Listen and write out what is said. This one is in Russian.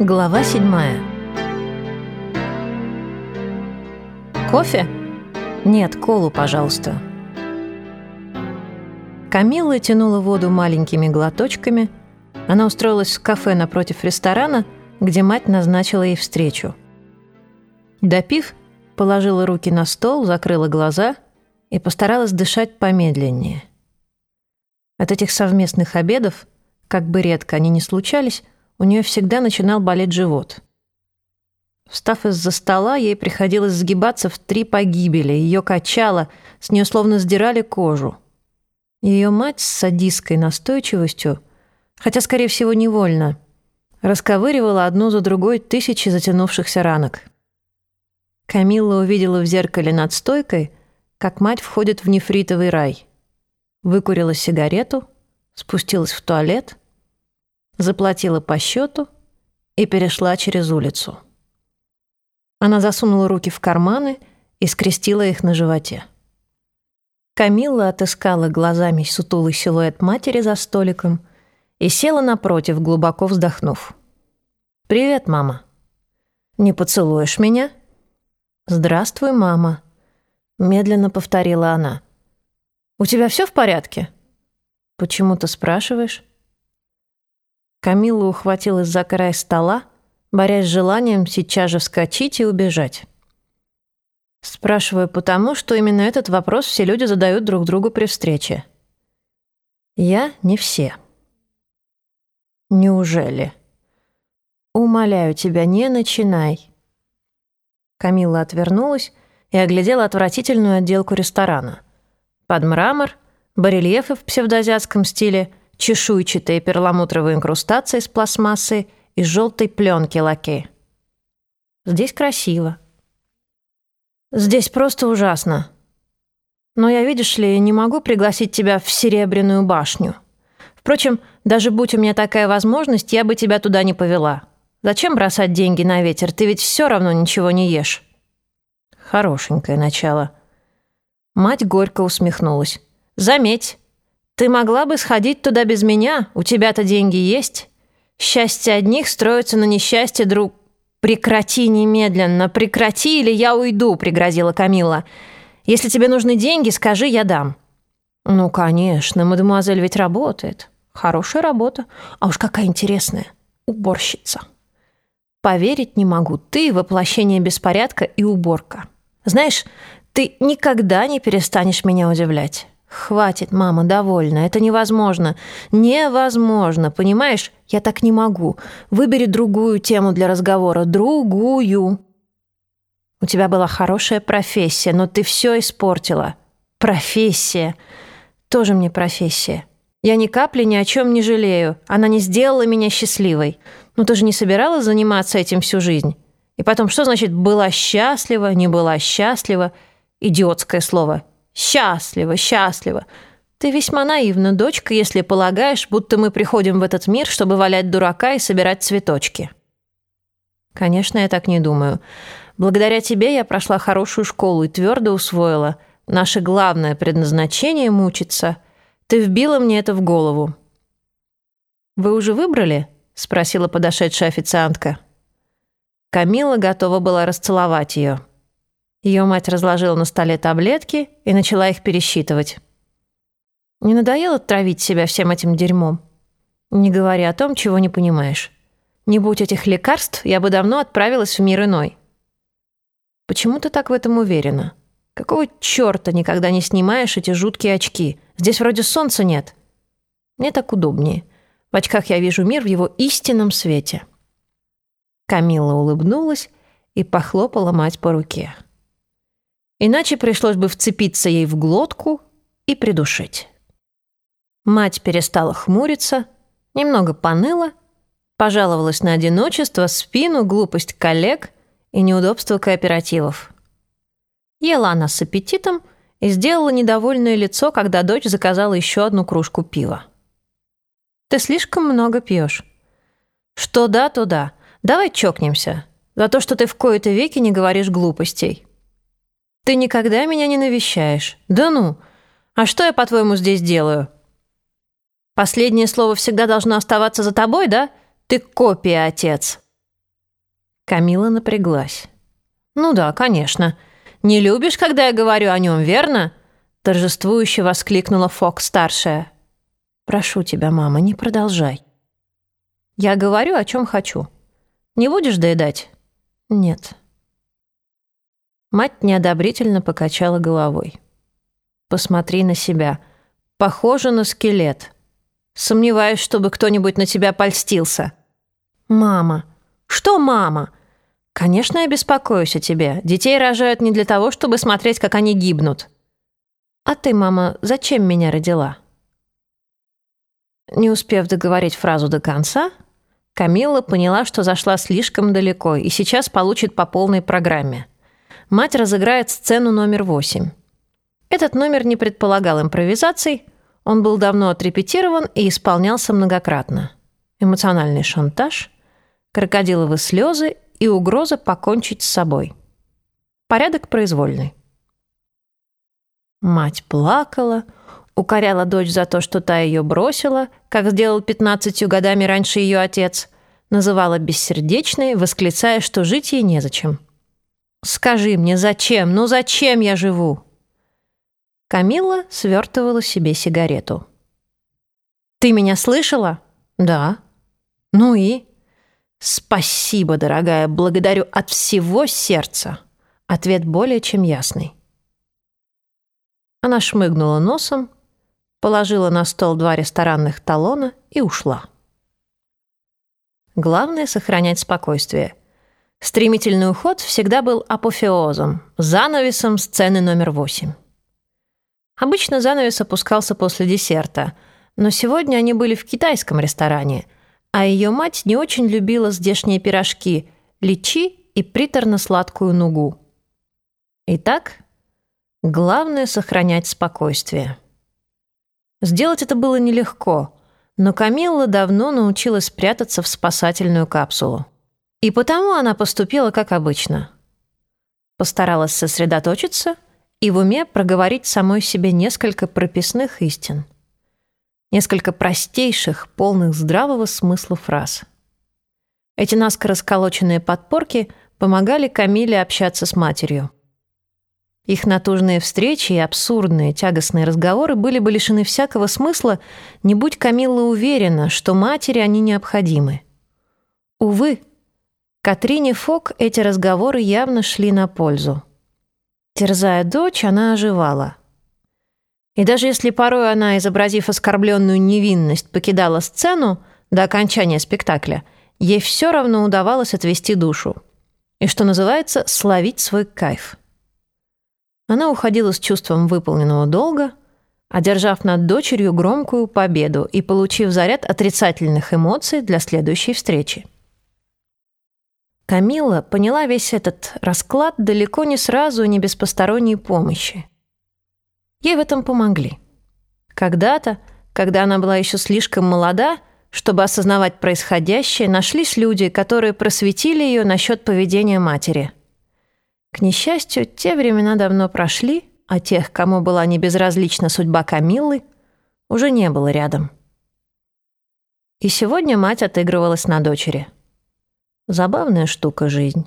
Глава седьмая. Кофе? Нет, колу, пожалуйста. Камилла тянула воду маленькими глоточками. Она устроилась в кафе напротив ресторана, где мать назначила ей встречу. Допив, положила руки на стол, закрыла глаза и постаралась дышать помедленнее. От этих совместных обедов, как бы редко они ни случались, у нее всегда начинал болеть живот. Встав из-за стола, ей приходилось сгибаться в три погибели, ее качало, с нее словно сдирали кожу. Ее мать с садистской настойчивостью, хотя, скорее всего, невольно, расковыривала одну за другой тысячи затянувшихся ранок. Камилла увидела в зеркале над стойкой, как мать входит в нефритовый рай. Выкурила сигарету, спустилась в туалет — заплатила по счету и перешла через улицу. Она засунула руки в карманы и скрестила их на животе. Камилла отыскала глазами сутулый силуэт матери за столиком и села напротив, глубоко вздохнув. «Привет, мама». «Не поцелуешь меня?» «Здравствуй, мама», — медленно повторила она. «У тебя все в порядке?» «Почему ты спрашиваешь?» Камилла ухватилась за край стола, борясь с желанием сейчас же вскочить и убежать. Спрашиваю потому, что именно этот вопрос все люди задают друг другу при встрече. Я не все. Неужели? Умоляю тебя, не начинай. Камилла отвернулась и оглядела отвратительную отделку ресторана. Под мрамор, барельефы в псевдоазиатском стиле — чешуйчатые перламутровые инкрустации с пластмассы и желтой пленки лаке. Здесь красиво. Здесь просто ужасно. Но я, видишь ли, не могу пригласить тебя в Серебряную башню. Впрочем, даже будь у меня такая возможность, я бы тебя туда не повела. Зачем бросать деньги на ветер? Ты ведь все равно ничего не ешь. Хорошенькое начало. Мать горько усмехнулась. Заметь, ты могла бы сходить туда без меня, у тебя-то деньги есть. Счастье одних строится на несчастье друг. Прекрати немедленно, прекрати, или я уйду, пригрозила Камила. Если тебе нужны деньги, скажи, я дам. Ну, конечно, мадемуазель ведь работает. Хорошая работа. А уж какая интересная. Уборщица. Поверить не могу. Ты воплощение беспорядка и уборка. Знаешь, ты никогда не перестанешь меня удивлять. «Хватит, мама, довольна. Это невозможно. Невозможно, понимаешь? Я так не могу. Выбери другую тему для разговора. Другую». «У тебя была хорошая профессия, но ты все испортила». «Профессия. Тоже мне профессия. Я ни капли ни о чем не жалею. Она не сделала меня счастливой. Ну ты же не собиралась заниматься этим всю жизнь? И потом, что значит «была счастлива», «не была счастлива»? Идиотское слово. Счастливо, счастливо. Ты весьма наивна, дочка, если полагаешь, будто мы приходим в этот мир, чтобы валять дурака и собирать цветочки. Конечно, я так не думаю. Благодаря тебе я прошла хорошую школу и твердо усвоила. Наше главное предназначение — мучиться. Ты вбила мне это в голову. «Вы уже выбрали?» — спросила подошедшая официантка. Камила готова была расцеловать ее. Ее мать разложила на столе таблетки и начала их пересчитывать. Не надоело травить себя всем этим дерьмом? Не говори о том, чего не понимаешь. Не будь этих лекарств, я бы давно отправилась в мир иной. Почему ты так в этом уверена? Какого черта никогда не снимаешь эти жуткие очки? Здесь вроде солнца нет. Мне так удобнее. В очках я вижу мир в его истинном свете. Камилла улыбнулась и похлопала мать по руке. Иначе пришлось бы вцепиться ей в глотку и придушить. Мать перестала хмуриться, немного поныла, пожаловалась на одиночество, спину, глупость коллег и неудобство кооперативов. Ела она с аппетитом и сделала недовольное лицо, когда дочь заказала еще одну кружку пива. «Ты слишком много пьешь». «Что да, то да. Давай чокнемся. За то, что ты в кои-то веки не говоришь глупостей». Ты никогда меня не навещаешь. Да ну! А что я, по-твоему, здесь делаю? Последнее слово всегда должно оставаться за тобой, да? Ты копия, отец. Камила напряглась. «Ну да, конечно. Не любишь, когда я говорю о нем, верно?» Торжествующе воскликнула Фок-старшая. «Прошу тебя, мама, не продолжай». «Я говорю, о чем хочу. Не будешь доедать?» «Нет». Мать неодобрительно покачала головой. «Посмотри на себя. Похоже на скелет. Сомневаюсь, чтобы кто-нибудь на тебя польстился». «Мама». «Что мама?» «Конечно, я беспокоюсь о тебе. Детей рожают не для того, чтобы смотреть, как они гибнут». «А ты, мама, зачем меня родила?» Не успев договорить фразу до конца, Камилла поняла, что зашла слишком далеко и сейчас получит по полной программе. Мать разыграет сцену номер восемь. Этот номер не предполагал импровизаций, он был давно отрепетирован и исполнялся многократно. Эмоциональный шантаж, крокодиловые слезы и угроза покончить с собой. Порядок произвольный. Мать плакала, укоряла дочь за то, что та ее бросила, как сделал пятнадцатью годами раньше ее отец, называла бессердечной, восклицая, что жить ей незачем. «Скажи мне, зачем? Ну зачем я живу?» Камилла свертывала себе сигарету. «Ты меня слышала?» «Да». «Ну и?» «Спасибо, дорогая, благодарю от всего сердца». Ответ более чем ясный. Она шмыгнула носом, положила на стол два ресторанных талона и ушла. Главное — сохранять спокойствие. Стремительный уход всегда был апофеозом, занавесом сцены номер восемь. Обычно занавес опускался после десерта, но сегодня они были в китайском ресторане — а ее мать не очень любила здешние пирожки, личи и приторно-сладкую нугу. Итак, главное — сохранять спокойствие. Сделать это было нелегко, но Камилла давно научилась прятаться в спасательную капсулу. И потому она поступила как обычно. Постаралась сосредоточиться и в уме проговорить самой себе несколько прописных истин — Несколько простейших, полных здравого смысла фраз. Эти наскоро сколоченные подпорки помогали Камиле общаться с матерью. Их натужные встречи и абсурдные, тягостные разговоры были бы лишены всякого смысла, не будь Камилла уверена, что матери они необходимы. Увы, Катрине Фок эти разговоры явно шли на пользу. Терзая дочь, она оживала — и даже если порой она, изобразив оскорбленную невинность, покидала сцену до окончания спектакля, ей все равно удавалось отвести душу. И, что называется, словить свой кайф. Она уходила с чувством выполненного долга, одержав над дочерью громкую победу и получив заряд отрицательных эмоций для следующей встречи. Камила поняла весь этот расклад далеко не сразу и не без посторонней помощи. Ей в этом помогли. Когда-то, когда она была еще слишком молода, чтобы осознавать происходящее, нашлись люди, которые просветили ее насчет поведения матери. К несчастью, те времена давно прошли, а тех, кому была небезразлична судьба Камиллы, уже не было рядом. И сегодня мать отыгрывалась на дочери. Забавная штука жизнь.